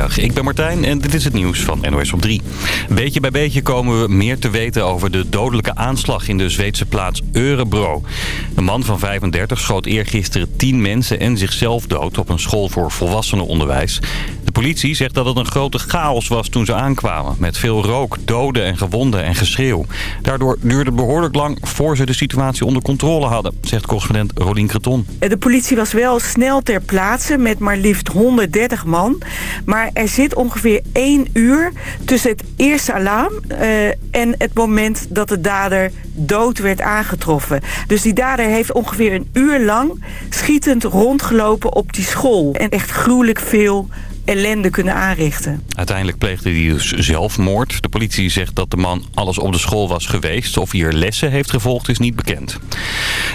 Ik ben Martijn en dit is het nieuws van NOS op 3. Beetje bij beetje komen we meer te weten over de dodelijke aanslag in de Zweedse plaats Örebro. Een man van 35 schoot eergisteren 10 mensen en zichzelf dood op een school voor volwassenenonderwijs. De politie zegt dat het een grote chaos was toen ze aankwamen. Met veel rook, doden en gewonden en geschreeuw. Daardoor duurde het behoorlijk lang voor ze de situatie onder controle hadden, zegt correspondent Rolien Creton. De politie was wel snel ter plaatse met maar liefst 130 man. Maar er zit ongeveer één uur tussen het eerste alarm uh, en het moment dat de dader dood werd aangetroffen. Dus die dader heeft ongeveer een uur lang schietend rondgelopen op die school. En echt gruwelijk veel ellende kunnen aanrichten. Uiteindelijk pleegde hij dus zelfmoord. De politie zegt dat de man alles op de school was geweest. Of hij er lessen heeft gevolgd is niet bekend.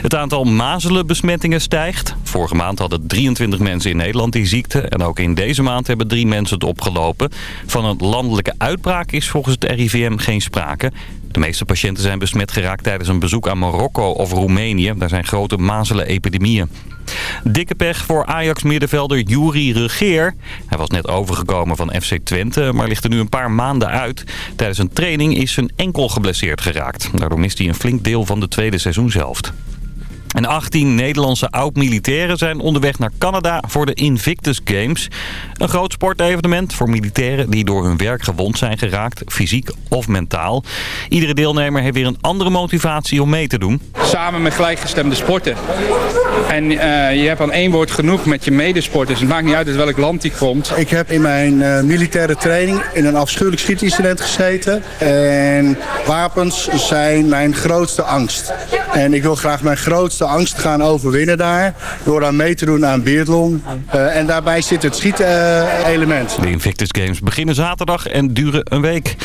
Het aantal mazelenbesmettingen stijgt. Vorige maand hadden 23 mensen in Nederland die ziekte. En ook in deze maand hebben drie mensen het opgelopen. Van een landelijke uitbraak is volgens het RIVM geen sprake. De meeste patiënten zijn besmet geraakt tijdens een bezoek aan Marokko of Roemenië. Daar zijn grote mazelen-epidemieën. Dikke pech voor Ajax-middenvelder Juri Regeer. Hij was net overgekomen van FC Twente, maar ligt er nu een paar maanden uit. Tijdens een training is zijn enkel geblesseerd geraakt. Daardoor mist hij een flink deel van de tweede seizoenshelft. En 18 Nederlandse oud-militairen zijn onderweg naar Canada voor de Invictus Games. Een groot sportevenement voor militairen die door hun werk gewond zijn geraakt, fysiek of mentaal. Iedere deelnemer heeft weer een andere motivatie om mee te doen. Samen met gelijkgestemde sporten. En uh, je hebt aan één woord genoeg met je medesporters. Het maakt niet uit uit welk land die komt. Ik heb in mijn uh, militaire training in een afschuwelijk schietincident gezeten. En wapens zijn mijn grootste angst. En ik wil graag mijn grootste angst gaan overwinnen daar. Door aan mee te doen aan biathlon. Uh, en daarbij zit het schiet-element. de Invictus Games beginnen zaterdag en duren een week.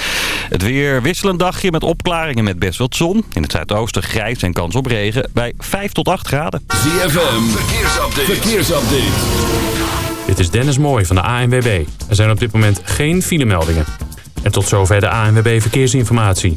Het weer wisselend dagje met opklaringen met best wat zon. In het zuidoosten grijs en kans op regen bij 5 tot 8 graden. ZFM, verkeersupdate. verkeersupdate. Dit is Dennis Mooij van de ANWB. Er zijn op dit moment geen filemeldingen. En tot zover de ANWB Verkeersinformatie.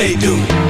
they do.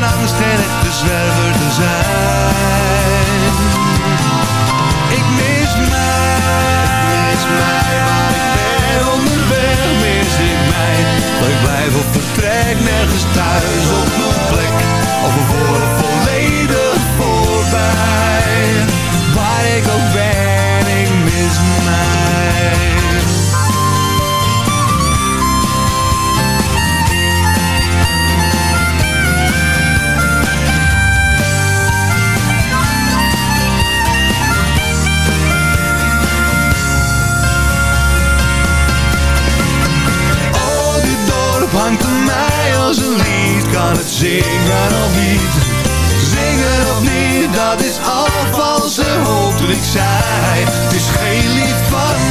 mijn angst geen de zwerver te zijn. Ik mis mij, mis mij, waar ik ben onderweg, mis ik mij. Dat ik blijf op vertrek, nergens thuis op mijn plek, of het zingen of niet? Zingen of niet, dat is al valse hoop dat ik zei. Het is geen lied van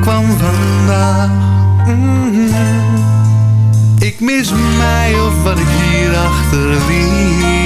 kwam vandaag. Mm. Ik mis mij of wat ik hier achterliet.